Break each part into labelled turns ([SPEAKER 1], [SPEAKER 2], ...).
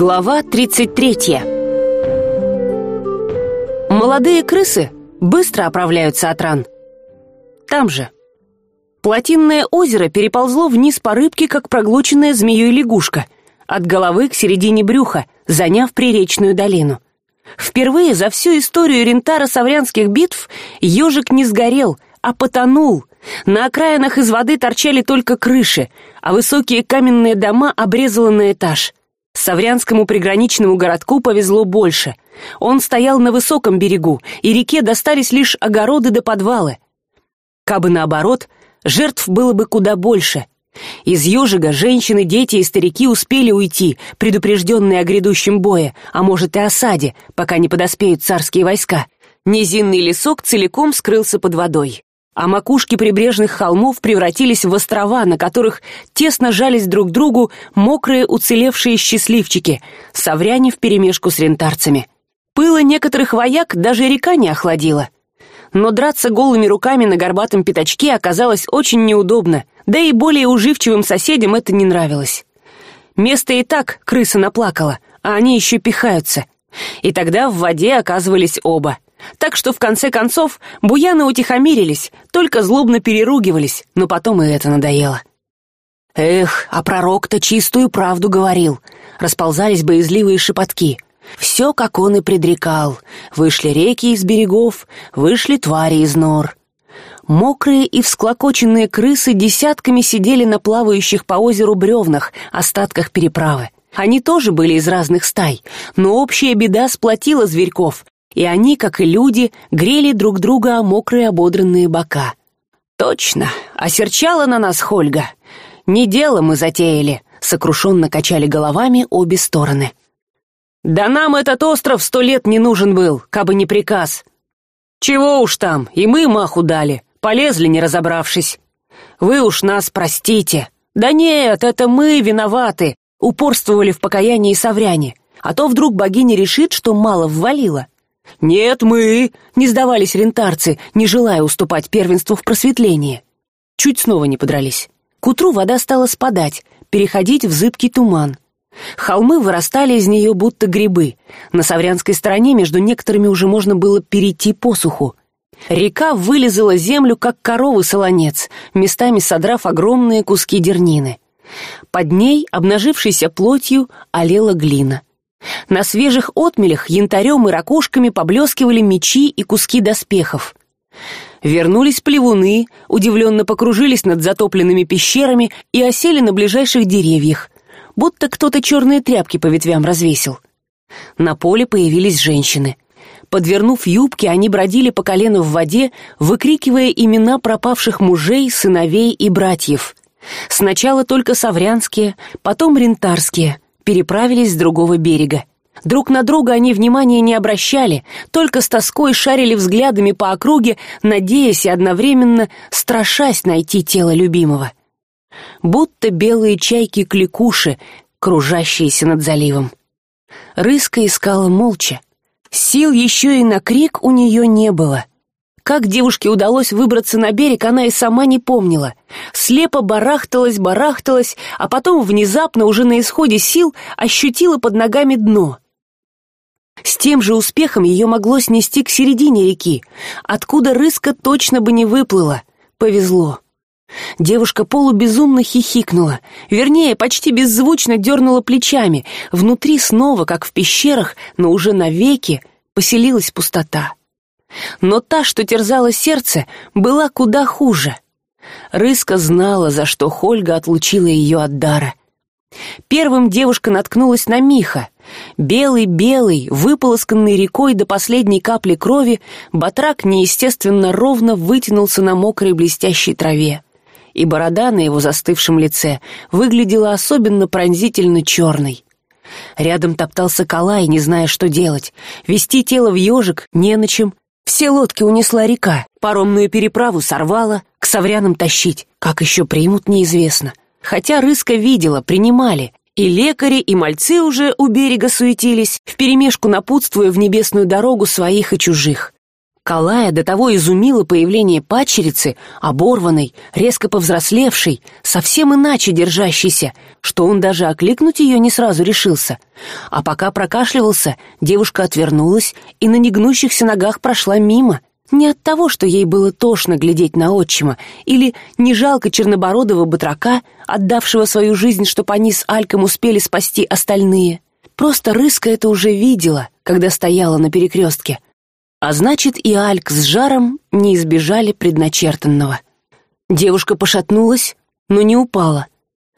[SPEAKER 1] Глава 33 Молодые крысы быстро оправляются от ран. Там же. Плотинное озеро переползло вниз по рыбке, как проглоченная змеей лягушка, от головы к середине брюха, заняв приречную долину. Впервые за всю историю рентара саврянских битв ежик не сгорел, а потонул. На окраинах из воды торчали только крыши, а высокие каменные дома обрезало на этаж — Саврянскому приграничному городку повезло больше. Он стоял на высоком берегу, и реке достались лишь огороды до подвалы. Кабы наоборот, жертв было бы куда больше. Из ежига женщины, дети и старики успели уйти, предупрежденные о грядущем бое, а может и осаде, пока не подоспеют царские войска. Низинный лесок целиком скрылся под водой а макушки прибрежных холмов превратились в острова на которых тесно жались друг к другу мокрые уцелевшие счастливчики савряне вперемешку с рентарцами. Пыло некоторых вояк даже река не охладила. Но драться голыми руками на горбатом пятачке оказалось очень неудобно да и более уживчивым соседям это не нравилось. Место и так крыса наплакала а они еще пихаются. И тогда в воде оказывались оба так что в конце концов буяны утихомирились только злобно переругивались но потом и это надоело. Эх а пророк то чистую правду говорил расползались боязливые шепотки. Все как он и предрекал. Вышли реки из берегов вышли твари из нор мокрые и всклокоченные крысы десятками сидели на плавающих по озеру бревнах остатках переправы. Они тоже были из разных стай но общая беда сплотила зверьков и они как и люди грели друг друга о мокрые ободранные бока. Точно осерчала на нас хольга. Не дело мы затеяли сокрушенно качали головами обе стороны. Да нам этот остров сто лет не нужен был кабы не приказ чего уж там и мы маху дали полезли не разобравшись вы уж нас простите да нет это мы виноваты упорствовали в покаянии совряне. А то вдруг богиня решит что мало ввалила нет мы не сдавались рентарцы не желая уступать первенству в просветлении. Чуть снова не подрались. К утру вода стала спадать переходить в зыбкий туман. Холмы вырастали из нее будто грибы. На саврянской стороне между некоторыми уже можно было перейти посуху. Река вылезала землю как коровы солонец местами содрав огромные куски дернины. Под ней обнажившейся плотью олела глина на свежих отмелях янтарем и ракушками поблескивали мечи и куски доспехов. Вернулись плевуны удивленно покружились над затопленными пещерами и осели на ближайших деревьях будто кто то черные тряпки по ветвям развесил. На поле появились женщины. Подвернув юбки они бродили по колено в воде выкрикивая имена пропавших мужей сыновей и братьев. Сначала только саврянские потом рентарские переправились с другого берега. Друг на друга они внимания не обращали только с тоской шарили взглядами по округе надеясь и одновременно страшась найти тело любимого. Будто белые чайки кликуши кружащиеся над заливом. Рыска искала молча. Сил еще и на крик у нее не было как девушке удалось выбраться на берег она и сама не помнила. Слепо барахталась барахталась а потом внезапно уже на исходе сил ощутила под ногами дно. С тем же успехом ее могло снести к середине реки. Откуда рыска точно бы не выплыла. Повезло. Девушка полубезумно хихикнула. Вернее почти беззвучно дернула плечами. Внутри снова как в пещерах но уже навеки поселилась пустота но та что терзала сердце была куда хуже. Рыска знала за что хольга отлучила ее от дара. Первым девушка наткнулась на миха. Белый белый выполосканный рекой до последней капли крови батрак неестественно ровно вытянулся на мокрой блестящей траве. И борода на его застывшем лице выглядела особенно пронзительно черной. Рядом топтался калай не зная что делать. Вести тело в ежик не на чем все лодки унесла река паромную переправу сорвала к саврянам тащить как еще примут неизвестно. Хотя рыска видела принимали. И лекари и мальцы уже у берега суетились вперемешку напутствуя в небесную дорогу своих и чужих Калая до того изумило появление падчерицы, оборванной, резко повзрослевшей, совсем иначе держащейся, что он даже окликнуть ее не сразу решился. А пока прокашливался, девушка отвернулась и на негнущихся ногах прошла мимо. Не от того, что ей было тошно глядеть на отчима, или не жалко чернобородого батрака, отдавшего свою жизнь, чтоб они с Альком успели спасти остальные. Просто Рыска это уже видела, когда стояла на перекрестке — а значит, и Альк с жаром не избежали предначертанного. Девушка пошатнулась, но не упала.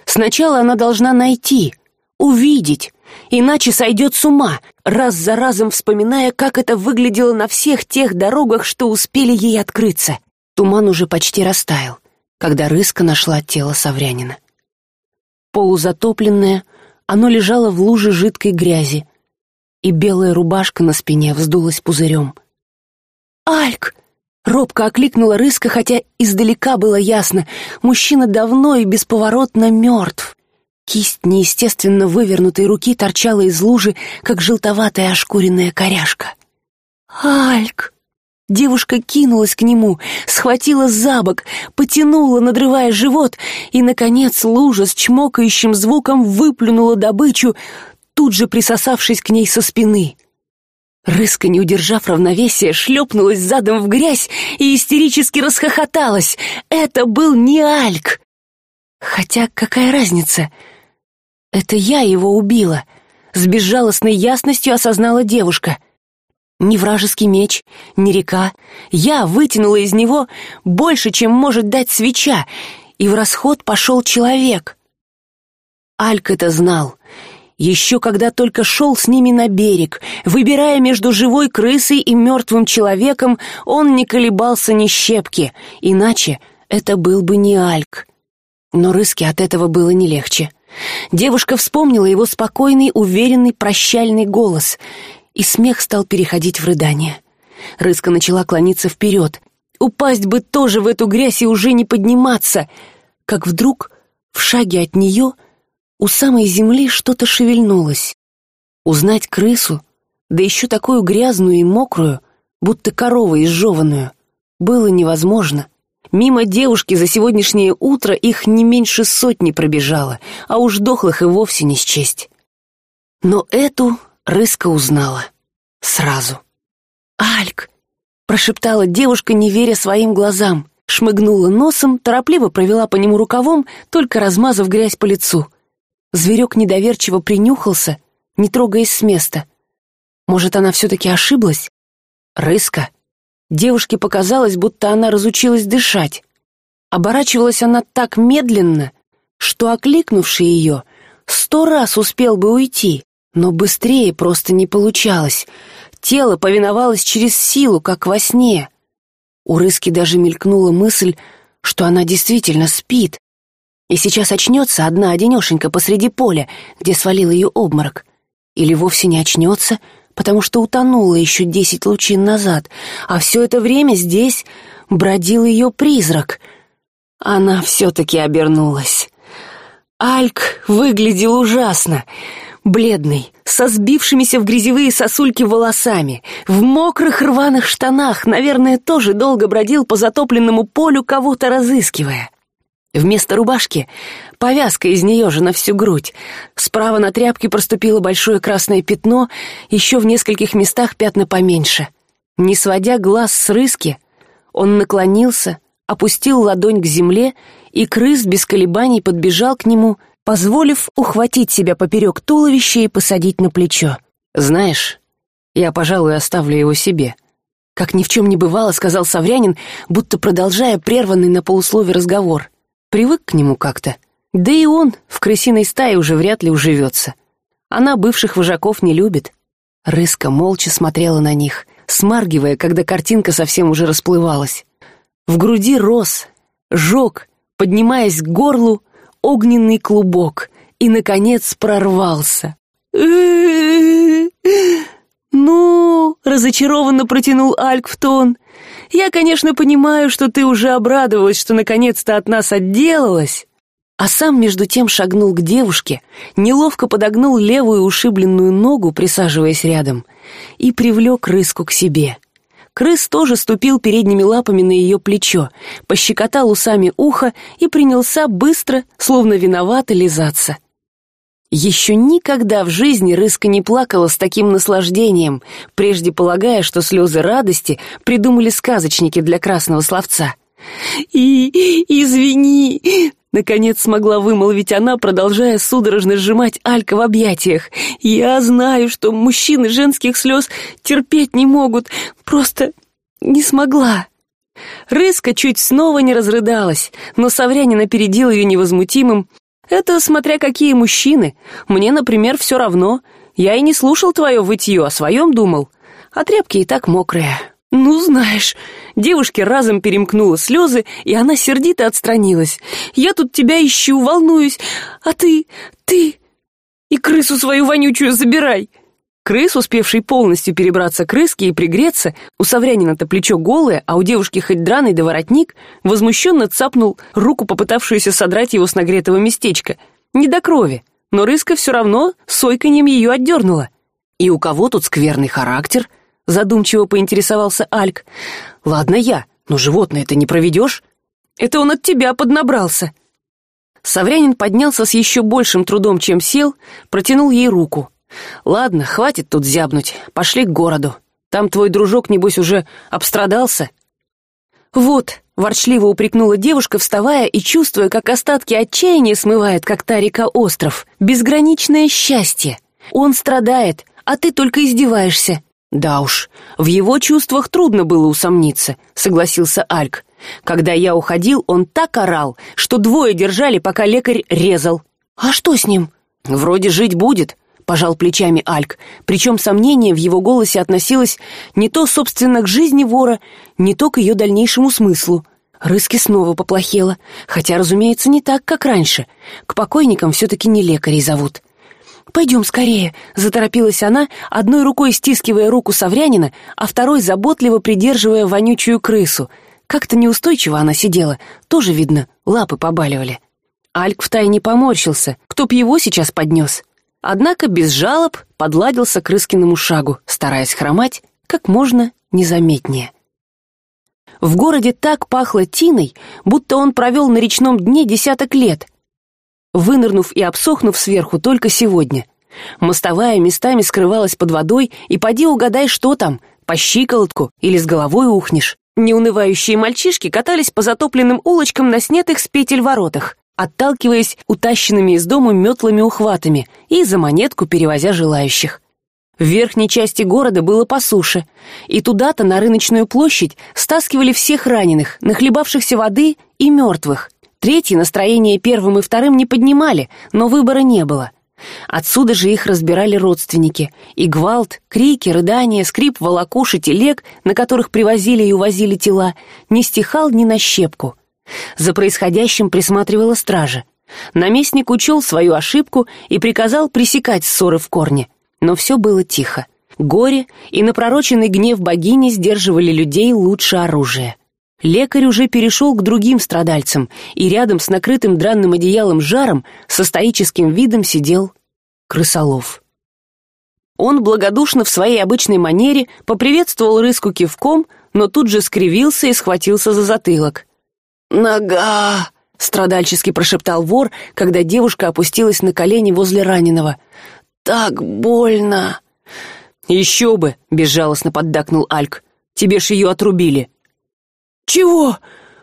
[SPEAKER 1] Сначала она должна найти, увидеть, иначе сойдет с ума, раз за разом вспоминая, как это выглядело на всех тех дорогах, что успели ей открыться. Туман уже почти растаял, когда рыска нашла тело Саврянина. Полузатопленное, оно лежало в луже жидкой грязи, и белая рубашка на спине вздулась пузырем альк робко окликнула рыска хотя издалека было ясно. Мужчина давно и бесповоротно мертв. Кисть неестественно вывернутой руки торчала из лужи как желтоватая ошкуренная коряшка. Альк девушка кинулась к нему схватила за бок потянула надрывая живот и наконец лужа с чмокающим звуком выплюнула добычу тут же присосавшись к ней со спины рыска не удержав равновесия шлепнулась задом в грязь и истерически расхохоталась. Это был не альк. Хотя какая разница? Это я его убила. С безжалостной ясностью осознала девушка. Ни вражеский меч ни река. Я вытянула из него больше чем может дать свеча и в расход пошел человек. Альк это знал еще когда только шел с ними на берег выбирая между живой крысой и мертвым человеком он не колебался ни щепки иначе это был бы не альк. Но рыске от этого было не легче. Девушка вспомнила его спокойный уверенный прощальный голос и смех стал переходить в рыдание. Рыска начала клониться вперед упасть бы тоже в эту грязь и уже не подниматься. Как вдруг в шаге от нее у самой земли что-то шевельнулось. Узнать крысу да еще такую грязную и мокрую будто корова изжеванную было невозможно. Мимо девушки за сегодняшнее утро их не меньше сотни пробежало а уж дохлых и вовсе не счесть. Но эту рыска узнала сразу. Альк прошептала девушка не веря своим глазам. Шмыгнула носом торопливо провела по нему рукавом только размазав грязь по лицу зверек недоверчиво принюхался не трогаясь с места. Может она все таки ошиблась? Рыска. Девушке показалось будто она разучилась дышать. Оборачивалась она так медленно что окликнувший ее сто раз успел бы уйти но быстрее просто не получалось. Тело повиновалось через силу как во сне. У рыски даже мелькнула мысль что она действительно спит и сейчас очнется одна одинешенька посреди поля где свалил ее обморок. Или вовсе не очнется потому что утонула еще десять лучин назад а все это время здесь бродил ее призрак. Она все таки обернулась. Альк выглядел ужасно. Бледный со сбившимися в грязевые сосульки волосами в мокрых рваных штанах наверное тоже долго бродил по затопленному полю кого то разыскивая вместо рубашки повязка из нее же на всю грудь. Справа на тряпке проступило большое красное пятно еще в нескольких местах пятна поменьше. Не сводя глаз с рыски он наклонился опустил ладонь к земле и крыс без колебаний подбежал к нему позволив ухватить себя поперек туловища и посадить на плечо. Знаешь я пожалуй оставлю его себе как ни в чем не бывало сказал саврянин будто продолжая прерванный на полуслове разговор привык к нему как-то. Да и он в крысиной стае уже вряд ли уживется. Она бывших вожаков не любит. Рыска молча смотрела на них смаргивая когда картинка совсем уже расплывалась. В груди рос жег поднимаясь к горлу огненный клубок и наконец прорвался. Ну разочарованно протянул альк в тон я конечно понимаю что ты уже обрадовалась что наконец то от нас отделалась. А сам между тем шагнул к девушке неловко подогнул левую ушибленную ногу присаживаясь рядом и привлек рыску к себе. Крыс тоже ступил передними лапами на ее плечо пощекотал усами ухо и принялся быстро словно виновато лизаться еще никогда в жизни рыска не плакала с таким наслаждением прежде полагая что слезы радости придумали сказочники для красного словца. И извини наконец смогла вымолвить она продолжая судорожно сжимать алька в объятиях. Я знаю что мужчины женских слез терпеть не могут просто не смогла рыска чуть снова не разрыдалась но саврянин опередил ее невозмутимым это смотря какие мужчины. Мне например все равно. Я и не слушал твое вытье о своем думал. А тряпки и так мокрые. Ну знаешь девушке разом перемкнула слезы и она сердито отстранилась. Я тут тебя ищу волнуюсь. А ты ты и крысу свою вонючую забирай крыс успевший полностью перебраться к рыске и пригреться у саврянина то плечо голое а у девушки хоть драный да воротник возмущенно цапнул руку попытавшуюся содрать его с нагретого местечка. Не до крови но рыска все равно сойканьем ее отдернула и у кого тут скверный характер задумчиво поинтересовался альк. Ладно я но животное ты не проведешь это он от тебя поднабрался саврянин поднялся с еще большим трудом чем сел протянул ей руку ладно хватит тут зябнуть. Пошли к городу. Там твой дружок небось уже обстрадался? Вот ворчливо упрекнула девушка вставая и чувствуя как остатки отчаяния смывает как та река остров. Безграничное счастье. Он страдает а ты только издеваешься. Да уж в его чувствах трудно было усомниться согласился альк. Когда я уходил он так орал что двое держали пока лекарь резал. А что с ним? Вроде жить будет пожал плечами альк. Причем сомнение в его голосе относилось не то собственно к жизни вора не то к ее дальнейшему смыслу. Рыски снова поплохело хотя разумеется не так как раньше. К покойникам все таки не лекарей зовут. Пойдем скорее заторопилась она одной рукой стискивая руку саврянина а второй заботливо придерживая вонючую крысу. Как то неустойчиво она сидела тоже видно лапы побаливали. Альк втайне поморщился. Кто б его сейчас поднес однако без жалоб подладился к рыскиному шагу стараясь хромать как можно незаметнее. В городе так пахло тиной будто он провел на речном дне десяток лет вынырнув и обсохнув сверху только сегодня. Мостовая местами скрывалась под водой и поди угадай что там по щиколотку или с головой ухнешь. Неунывающие мальчишки катались по затопленным улочкам на снятых с петель воротах отталкиваясь утащенными из дома метлами ухватами и за монетку перевозя желающих. В верхней части города было по суше и туда то на рыночную площадь стаскивали всех раненых нахлебавшихся воды и мертвых. Третьи настроение первым и вторым не поднимали но выбора не было. Отсюда же их разбирали родственники. И гвалт крики рыдания скрип волокуш и телег на которых привозили и увозили тела не стихал ни на щепку за происходящим присматривала стража. Наместник учел свою ошибку и приказал пресекать ссоры в корне. Но все было тихо. Горе и напророченный гнев богини сдерживали людей лучше оружия. Лекарь уже перешел к другим страдальцам и рядом с накрытым дранным одеялом жаром со стоическим видом сидел крысолов. Он благодушно в своей обычной манере поприветствовал рыску кивком но тут же скривился и схватился за затылок нога страдальчески прошептал вор когда девушка опустилась на колени возле раненого. Так больно! Еще бы безжалостно поддакнул альк. Тебе ж ее отрубили! Чего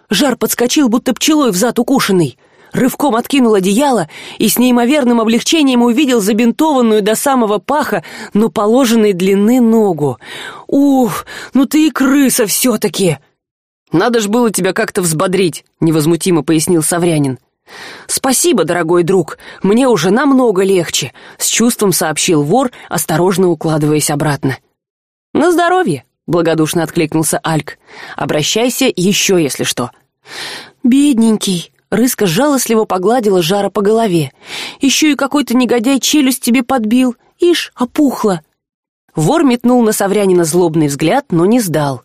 [SPEAKER 1] жар подскочил будто пчелой в зад укушенный. Рывком откинул одеяло и с неимоверным облегчением увидел забинтованную до самого паха но положенной длины ногу. Ух ну ты и крыса все таки надо ж было тебя как то взбодрить невозмутимо пояснил саврянин. Спасибо дорогой друг мне уже намного легче с чувством сообщил вор осторожно укладываясь обратно. На здоровье благодушно откликнулся альк. Обращайся еще если что бедненький рыска жалостливо погладила жара по голове. Еще и какой то негодяй челюсть тебе подбил. Ишь опухла вор метнул на саврянина злобный взгляд но не сдал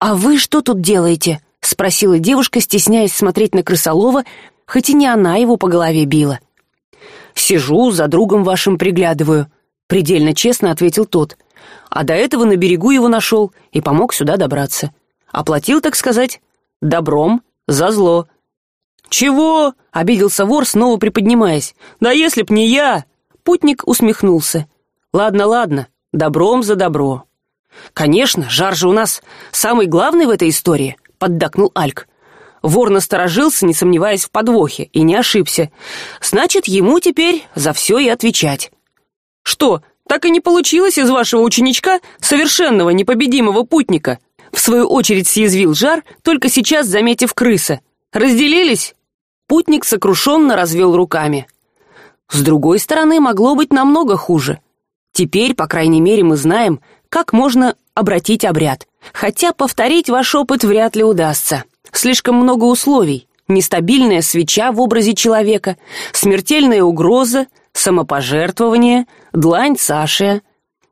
[SPEAKER 1] а вы что тут делаете спросила девушка стесняясь смотреть на крысолова хоть и не она его по голове била. Сижу за другом вашим приглядываю предельно честно ответил тот. А до этого на берегу его нашел и помог сюда добраться. Оплатил так сказать добром за зло чего обиделся вор снова приподнимаясь. Да если б не я путник усмехнулся. Ладно ладно добром за добро конечно жар же у нас самый главный в этой истории поддакнул альк. Вор насторожился не сомневаясь в подвохе и не ошибся. Значит ему теперь за все и отвечать что так и не получилось из вашего ученичка совершенного непобедимого путника в свою очередь съязвил жар только сейчас заметив крыса. Разделились? Путник сокрушенно развел руками. С другой стороны могло быть намного хуже. Теперь по крайней мере мы знаем как можно обратить обряд. Хотя повторить ваш опыт вряд ли удастся. Слишком много условий. Нестабильная свеча в образе человека смертельная угроза самопожертвование длань саши.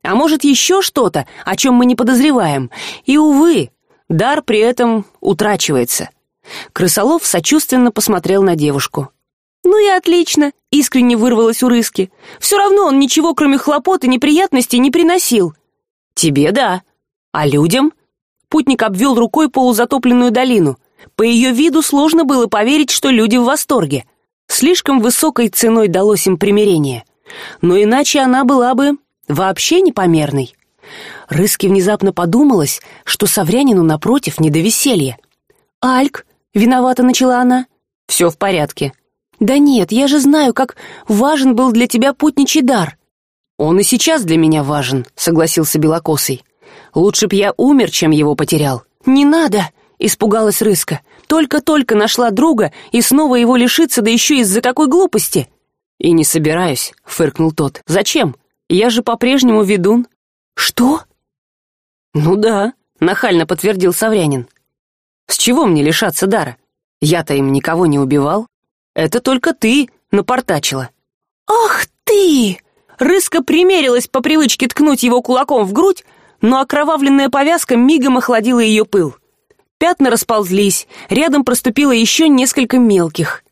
[SPEAKER 1] А может еще что то о чем мы не подозреваем? И увы дар при этом утрачивается. Крысолов сочувственно посмотрел на девушку. Ну и отлично искренне вырвалось у рыски. Все равно он ничего кроме хлопот и неприятностей не приносил тебе да. А людям? Путник обвел рукой полузатопленную долину. По ее виду сложно было поверить что люди в восторге. Слишком высокой ценой далось им примирение. Но иначе она была бы вообще непомерной. Рыски внезапно подумалось что саврянину напротив не до веселья. Альк виновата начала она. Все в порядке да нет я же знаю как важен был для тебя путничий дар он и сейчас для меня важен согласился белокосый. Лучше б я умер чем его потерял не надо испугалась рыска. Только только нашла друга и снова его лишиться да еще из за какой глупости! И не собираюсь фыркнул тот. Зачем? Я же по прежнему ведун что? Ну да нахально подтвердил саврянин. С чего мне лишаться дара? Я то им никого не убивал. Это только ты напортачила ах ты рыска примерилась по привычке ткнуть его кулаком в грудь но окровавленная повязка мигом охладила ее пыл. Пятна расползлись рядом проступило еще несколько мелких.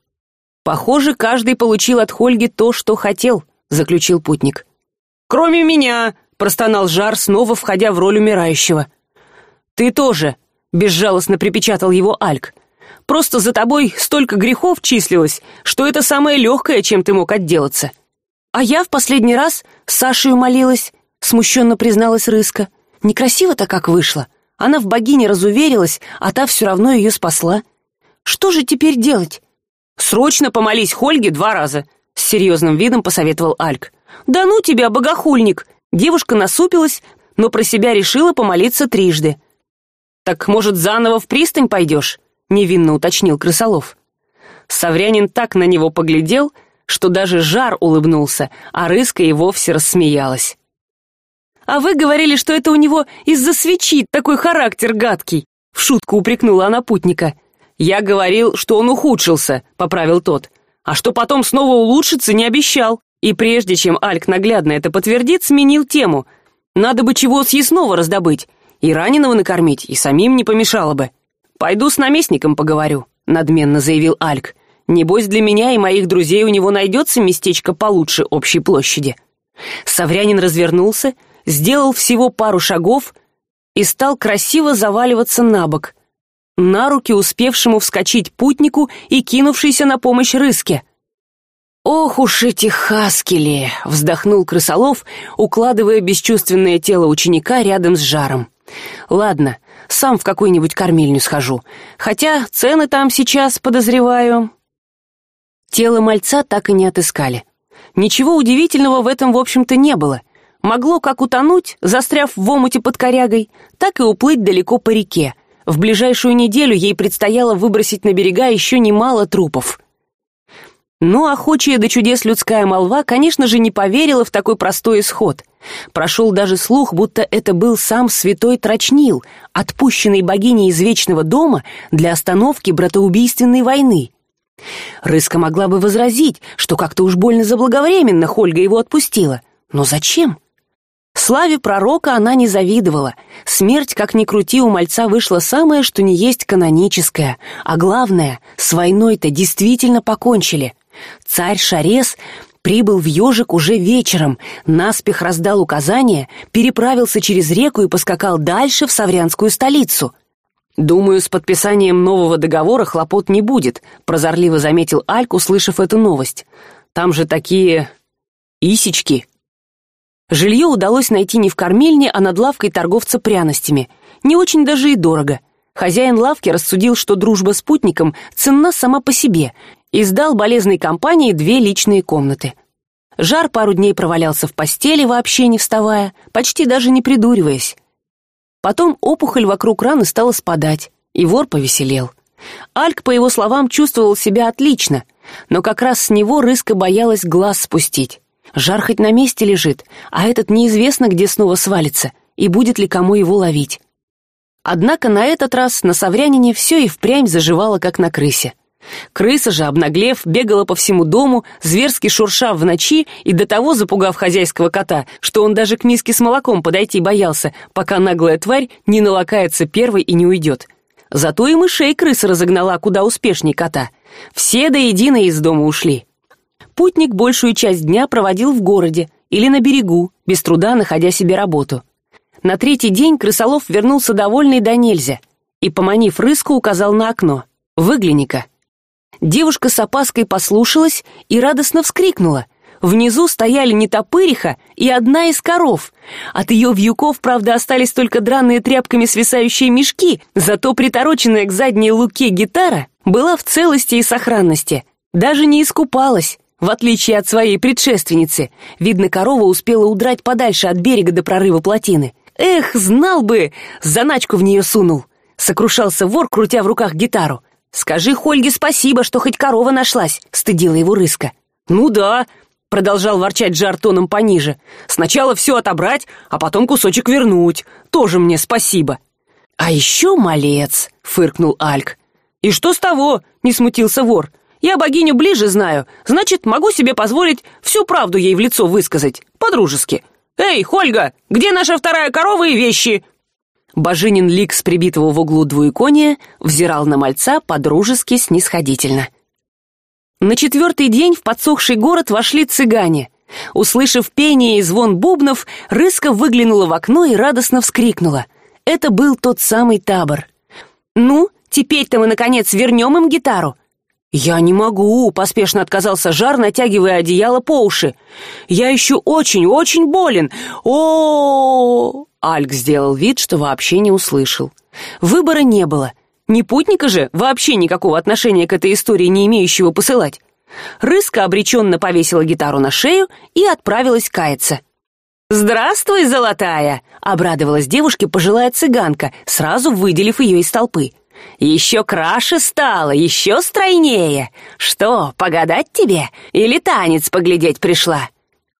[SPEAKER 1] Похоже каждый получил от хольги то что хотел заключил путник. Кроме меня простонал жар снова входя в роль умирающего. Ты тоже безжалостно припечатал его альк. Просто за тобой столько грехов числилось что это самое легкое чем ты мог отделаться а я в последний раз сашей молилась смущенно призналась рыска. Некрасиво то как вышло. Она в богине разуверилась а та все равно ее спасла. Что же теперь делать? Срочно помолись хольге два раза с серьезным видом посоветовал альк. Да ну тебя богохульник! Девушка насупилась но про себя решила помолиться трижды. Так может заново в пристань пойдешь невинно уточнил крысолов. Саврянин так на него поглядел что даже жар улыбнулся а рыска и вовсе рассмеялась. А вы говорили что это у него из за свечи такой характер гадкий в шутку упрекнула она путника. Я говорил что он ухудшился поправил тот. А что потом снова улучшится не обещал. И прежде чем альк наглядно это подтвердит сменил тему. Надо бы чего съестного раздобыть. И раненого накормить и самим не помешало бы. Пойду с наместником поговорю надменно заявил альк небось для меня и моих друзей у него найдется местечко получше общей площади саврянин развернулся сделал всего пару шагов и стал красиво заваливаться на бок на руки успевшему вскочить путнику и кинувшейся на помощь рыске. Ох уж эти хаскели вздохнул крысолов укладывая бесчувственное тело ученика рядом с жаром. Ладно сам в какую нибудь кормильню схожу. Хотя цены там сейчас подозреваю тело мальца так и не отыскали. Ничего удивительного в этом в общем то не было. Могло как утонуть застряв в омуте под корягой так и уплыть далеко по реке. В ближайшую неделю ей предстояло выбросить на берега еще немало трупов. Но охочая до чудес людская молва конечно же не поверила в такой простой исход. Прошел даже слух будто это был сам святой трочнил отпущенный богиней из вечного дома для остановки братоубийственной войны рыска могла бы возразить что как то уж больно заблаговременно хольга его отпустила. Но зачем? Славе пророка она не завидовала. Смерть как ни крути у мальца вышла самое что не есть каноническое. А главное с войной то действительно покончили. Царь шарес прибыл в ежик уже вечером наспех раздал указания переправился через реку и поскакал дальше в саврянскую столицу думаю с подписанием нового договора хлопот не будет прозорливо заметил альк услышав эту новость. Там же такие исечки жилье удалось найти не в кормильне а над лавкой торговца пряностями. Не очень даже и дорого. Хозяин лавки рассудил что дружба с путником ценна сама по себе и сдал болезной компании две личные комнаты. Жар пару дней провалялся в постели вообще не вставая почти даже не придуриваясь потом опухоль вокруг раны стала спадать и вор повеселел. Альк по его словам чувствовал себя отлично но как раз с него рыска боялась глаз спустить. Жар хоть на месте лежит а этот неизвестно где снова свалится и будет ли кому его ловить. Однако на этот раз на саврянине все и впрямь заживало как на крысе крыса же обнаглев бегала по всему дому зверски шуршав в ночи и до того запугав хозяйского кота что он даже к миске с молоком подойти боялся пока наглая тварь не налакается первой и не уйдет. Зато и мышей крыса разогнала куда успешней кота. Все до единой из дома ушли. Путник большую часть дня проводил в городе или на берегу без труда находя себе работу. На третий день крысолов вернулся довольный до нельзя и поманив рыску указал на окно. Выгляни ка девушка с опаской послушалась и радостно вскрикнула. Внизу стояли не топыриха и одна из коров. От ее вьюков правда остались только драные тряпками свисающие мешки зато притороченная к задней луке гитара была в целости и сохранности. Даже не искупалась в отличие от своей предшественницы. Видно корова успела удрать подальше от берега до прорыва плотины. Эх знал бы заначку в нее сунул. Сокрушался вор крутя в руках гитару скажи хольге спасибо что хоть корова нашлась стыдила его рыска. Ну да продолжал ворчать жар тоном пониже. Сначала все отобрать а потом кусочек вернуть. Тоже мне спасибо а еще малец фыркнул альк. И что с того не смутился вор. Я богиню ближе знаю значит могу себе позволить всю правду ей в лицо высказать по дружески эй хольга где наша вторая корова и вещи божинин лик с прибитого в углу двуекония взирал на мальца по-дружески снисходительно. На четвертый день в подсохший город вошли цыгане. Услышав пение и звон бубнов рыска выглянула в окно и радостно вскрикнула. Это был тот самый табор. Ну теперь то мы наконец вернем им гитару я не могу поспешно отказался жар натягивая одеяло по уши. Я еще очень очень болен. О альк сделал вид что вообще не услышал. Выбора не было. Не путника же вообще никакого отношения к этой истории не имеющего посылать. Рыска обреченно повесила гитару на шею и отправилась каяться. Здравствуй золотая обрадовалась девушке пожилая цыганка сразу выделив ее из толпы. Еще краше стало еще стройнее! Что погадать тебе? Или танец поглядеть пришла?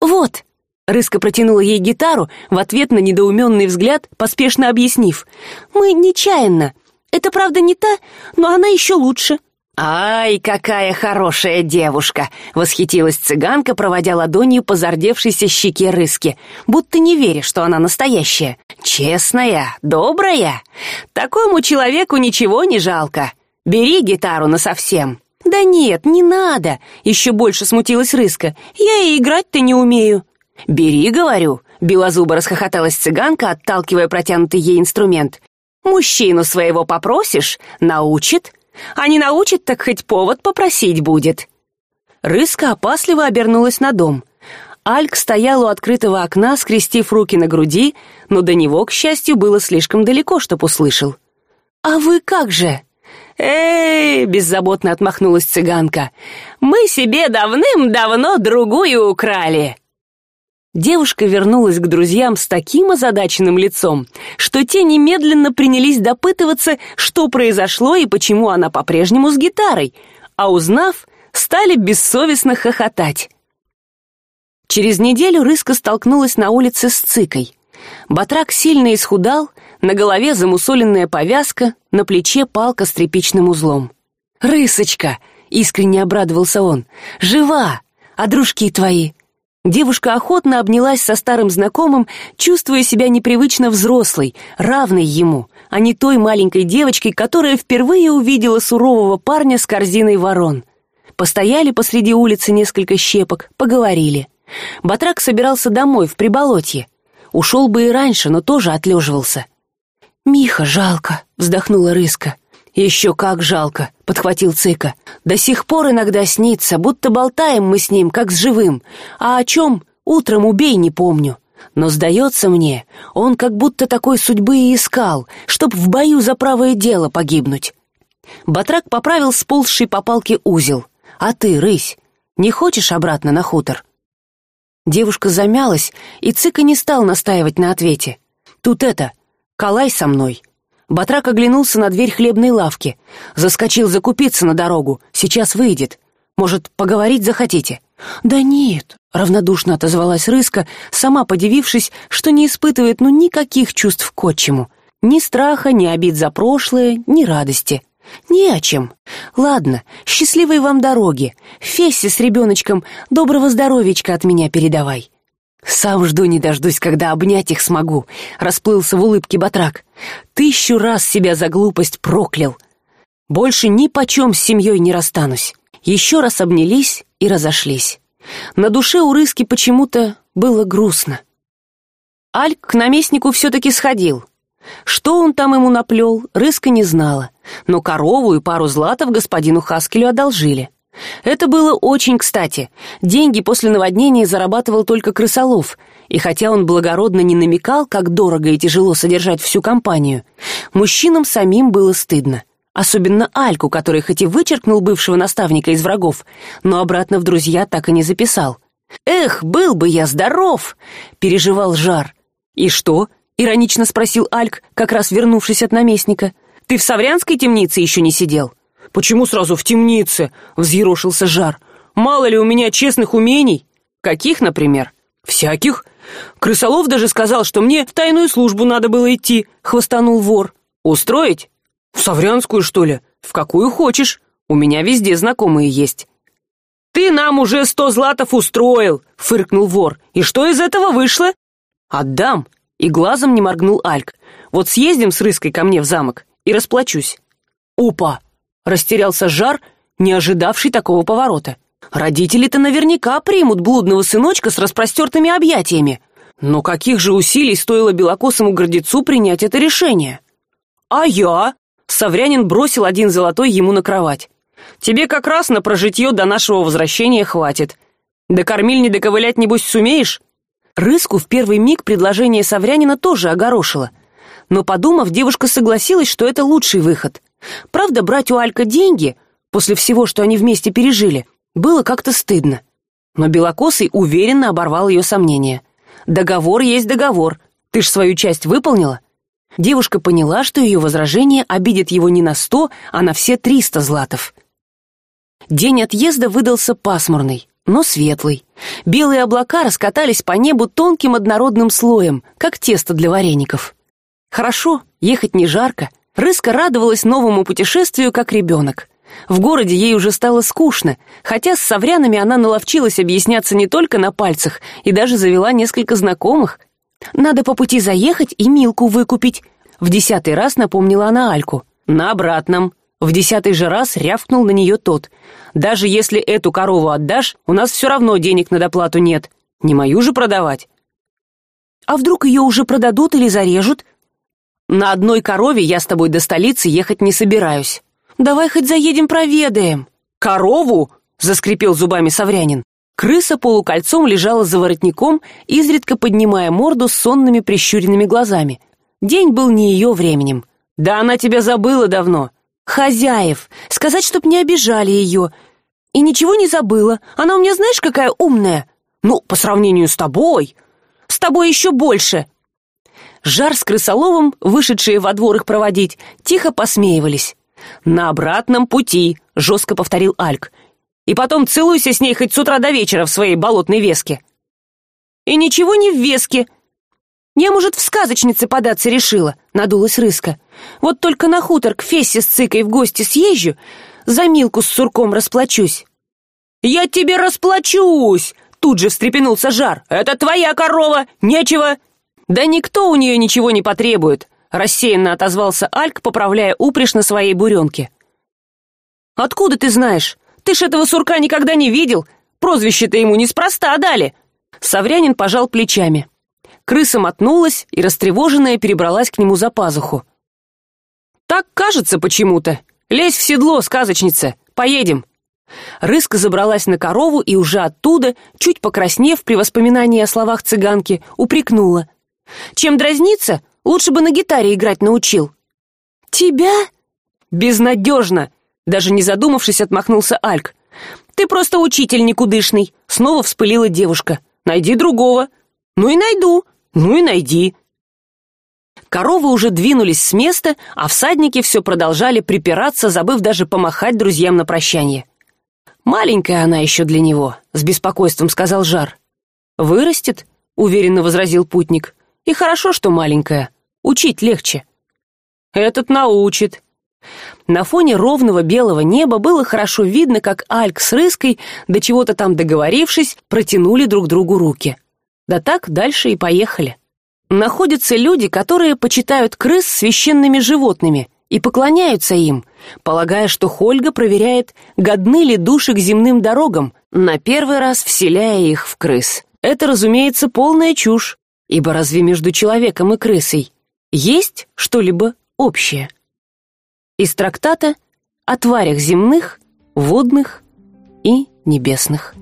[SPEAKER 1] Вот рыска протянула ей гитару в ответ на недоуменный взгляд поспешно объяснив. Мы нечаянно. Это правда не та но она еще лучше ай какая хорошая девушка восхитилась цыганка проводя ладонью по зардевшейся щеке рыски. Будто не веря что она настоящая. Честная добрая. Такому человеку ничего не жалко. Бери гитару насовсем да нет не надо еще больше смутилась рыска. Я и играть то не умею бери говорю белозубо расхохоталась цыганка отталкивая протянутый ей инструмент. Мужчину своего попросишь научит. А не научит так хоть повод попросить будет рыска опасливо обернулась на дом. Альк стоял у открытого окна скрестив руки на груди но до него к счастью было слишком далеко чтоб услышал. А вы как же? Эй беззаботно отмахнулась цыганка. Мы себе давным давно другую украли девушка вернулась к друзьям с таким озадаченным лицом что те немедленно принялись допытываться что произошло и почему она по прежнему с гитарой а узнав стали бессовестно хохотать. Через неделю рыска столкнулась на улице с цикой. Батрак сильно исхудал на голове замусоленная повязка на плече палка с тряпичным узлом. Рысочка искренне обрадовался он. Жива! А дружки твои девушка охотно обнялась со старым знакомым чувствуя себя непривычно взрослой равной ему а не той маленькой девочкой которая впервые увидела сурового парня с корзиной ворон. Постояли посреди улицы несколько щепок поговорили. Батрак собирался домой в приболотье. Ушел бы и раньше но тоже отлеживался. Миха жалко вздохнула рыска еще как жалко подхватил цыка. До сих пор иногда снится будто болтаем мы с ним как с живым. А о чем утром убей не помню. Но сдается мне он как будто такой судьбы и искал чтоб в бою за правое дело погибнуть батрак поправил сползший по палке узел. А ты рысь не хочешь обратно на хутор? Девушка замялась и цыка не стал настаивать на ответе. Тут это калай со мной батрак оглянулся на дверь хлебной лавки. Заскочил закупиться на дорогу. Сейчас выйдет. Может поговорить захотите? Да нет равнодушно отозвалась рыска сама подивившись что не испытывает ну никаких чувств к отчиму. Ни страха ни обид за прошлое ни радости. Не о чем. Ладно счастливой вам дороги. Фесси с ребеночком доброго здоровечка от меня передавай сам жду не дождусь когда обнять их смогу. Расплылся в улыбке батрак. Тысячу раз себя за глупость проклял. Больше ни почем с семьей не расстанусь. Еще раз обнялись и разошлись. На душе у рыски почему то было грустно. Альк к наместнику все таки сходил. Что он там ему наплел рыска не знала. Но корову и пару златов господину хаскелю одолжили это было очень кстати. Деньги после наводнения зарабатывал только крысолов. И хотя он благородно не намекал как дорого и тяжело содержать всю компанию мужчинам самим было стыдно. Особенно альку который хоть и вычеркнул бывшего наставника из врагов но обратно в друзья так и не записал. Эх был бы я здоров переживал жар. И что иронично спросил альк как раз вернувшись от наместника. Ты в саврянской темнице еще не сидел почему сразу в темнице взъерошился жар. Мало ли у меня честных умений каких например? Всяких крысолов даже сказал что мне в тайную службу надо было идти хвостанул вор. Устроить? В саврянскую что ли? В какую хочешь. У меня везде знакомые есть ты нам уже сто златов устроил фыркнул вор. И что из этого вышло? Отдам и глазом не моргнул альк. Вот съездим с рыской ко мне в замок и расплачусь опа растерялся жар не ожидавший такого поворота. Родители то наверняка примут блудного сыночка с распростертыми объятиями. Но каких же усилий стоило белокосому гордецу принять это решение? А я саврянин бросил один золотой ему на кровать. Тебе как раз на прожитье до нашего возвращения хватит. До кормильни доковылять небось сумеешь? Рыску в первый миг предложение саврянина тоже огорошило. Но подумав девушка согласилась что это лучший выход правда брать у алька деньги после всего что они вместе пережили было как то стыдно. Но белокосый уверенно оборвал ее сомнения. Договор есть договор. Ты ж свою часть выполнила? Девушка поняла что ее возражение обидит его не на сто а на все триста златов. День отъезда выдался пасмурный но светлый. Белые облака раскатались по небу тонким однородным слоем как тесто для вареников. Хорошо ехать не жарко рыска радовалась новому путешествию как ребенок. В городе ей уже стало скучно хотя с саврянами она наловчилась объясняться не только на пальцах и даже завела несколько знакомых. Надо по пути заехать и милку выкупить в десятый раз напомнила она альку. На обратном в десятый же раз рявкнул на нее тот. Даже если эту корову отдашь у нас все равно денег на доплату нет. Не мою же продавать а вдруг ее уже продадут или зарежут на одной корове я с тобой до столицы ехать не собираюсь. Давай хоть заедем проведаем корову заскрипел зубами саврянин. Крыса полукольцом лежала за воротником изредка поднимая морду с сонными прищуренными глазами. День был не ее временем. Да она тебя забыла давно хозяев! Сказать чтоб не обижали ее и ничего не забыла. Она у меня знаешь какая умная ну по сравнению с тобой с тобой еще больше жар с крысоловым вышедшие во двор их проводить тихо посмеивались. На обратном пути жестко повторил альк. И потом целуйся с ней хоть с утра до вечера в своей болотной веске и ничего не в веске я может в сказочнице податься решила надулась рыска. Вот только на хутор к фессе с цикой в гости съезжу за милку с сурком расплачусь я тебе расплачусь тут же встрепенулся жар. Это твоя корова! Нечего да никто у нее ничего не потребует рассеянно отозвался альк поправляя упряжь на своей буренке. Откуда ты знаешь? Ты ж этого сурка никогда не видел. Прозвище-то ему неспроста дали саврянин пожал плечами. Крыса мотнулась и растревоженная перебралась к нему за пазуху. Так кажется почему то лезь в седло сказочница. Поедем рыска забралась на корову и уже оттуда чуть покраснев при воспоминании о словах цыганки упрекнула чем дразниться лучше бы на гитаре играть научил. Тебя? Безнадежно! Даже не задумавшись отмахнулся альк. Ты просто учитель никудышный снова вспылила девушка. Найди другого. Ну и найду ну и найди. Коровы уже двинулись с места а всадники все продолжали припираться забыв даже помахать друзьям на прощание. Маленькая она еще для него с беспокойством сказал жар. Вырастет уверенно возразил путник и хорошо что маленькая. Учить легче. Этот научит. На фоне ровного белого неба было хорошо видно как альк с рыской до чего то там договорившись протянули друг другу руки. Да так дальше и поехали. Находятся люди которые почитают крыс священными животными и поклоняются им полагая что хольга проверяет годны ли души к земным дорогам на первый раз вселяя их в крыс. Это разумеется полная чушь ибо разве между человеком и крысой есть что либо общее? Из трактата о тварях земных водных и небесных